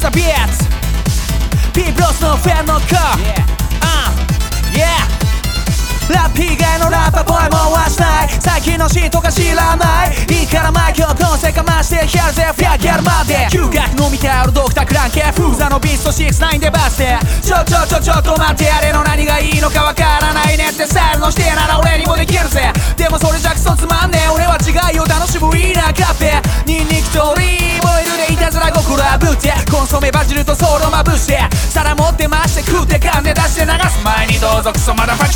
ザビーツ。ピープロスのフェンの子。Uh, yeah. ラップ以外のラッパーボーイもはしない。最近のシーンとか知らない。いいからマイクをコンセかましてやるぜフィアギャルまで。休学飲みたるドクタークランケ。フーザのビースト69でバスで。ちょちょちょちょっと待ってあれの何がいいのかわからないねって。スタイルの指定なら俺にもできるぜ。でもそれじゃクソつまんねえ。俺は違いを楽しむいいなカフェ染めバジルとソールまぶして皿持って回して食って金出して流す。前にどうぞクソまだファ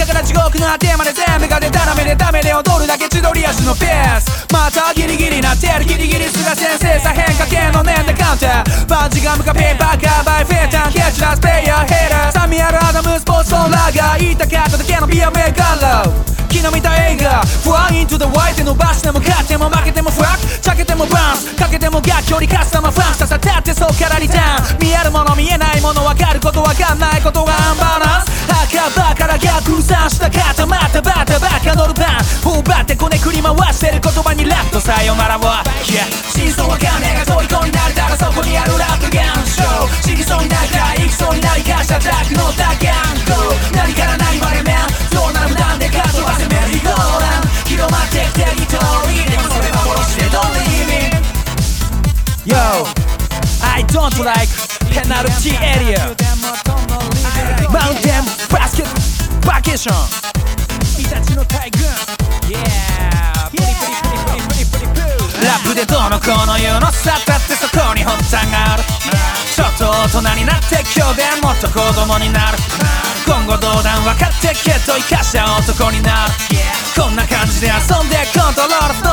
地球の中から地獄の果てまで全部が出たらめでダメで踊るだけ千鳥足のペースまたギリギリなってるギリギリ菅先生さ変化系の年でカウンターバンジガムかペーパーカーバイフェータンキャッチラスペイヤーヘイラーサミアルアダムスポーツフォンラーガー言いたかっただけのビアメーカーロー昨日見た映画 Fly into the white 伸ばしても勝っても負けてもフラックちゃけてもバンスかけてもガッ距離カスタマーファンスささたってそっからリターン見えるもの見えないもの分かること分かんないことがアンバランス墓場から逆算した肩またバタバカ乗るパン頬張ってこねくり回してる言葉にラップさよならを Yeah 真相わかんねえが虜になれたらそこにあるラップガンショー死にそうになりか行きそうになりかしたジャックのタガンゴー何から何までメンどうなる無断でか飛ばせメリーゴーラン広まってくテリトリーでもそれ幻でドリーミン Yo I don't like penalty area. Mountain basket. バケーションイタチの大群 Yeah プリプリプリプリプリプリプラップでどうのこうの言うのさだってそこに発端があるちょっと大人になって今日でもっと子供になる今後どうだん分かってけど生かした男になるこんな感じで遊んでコントロール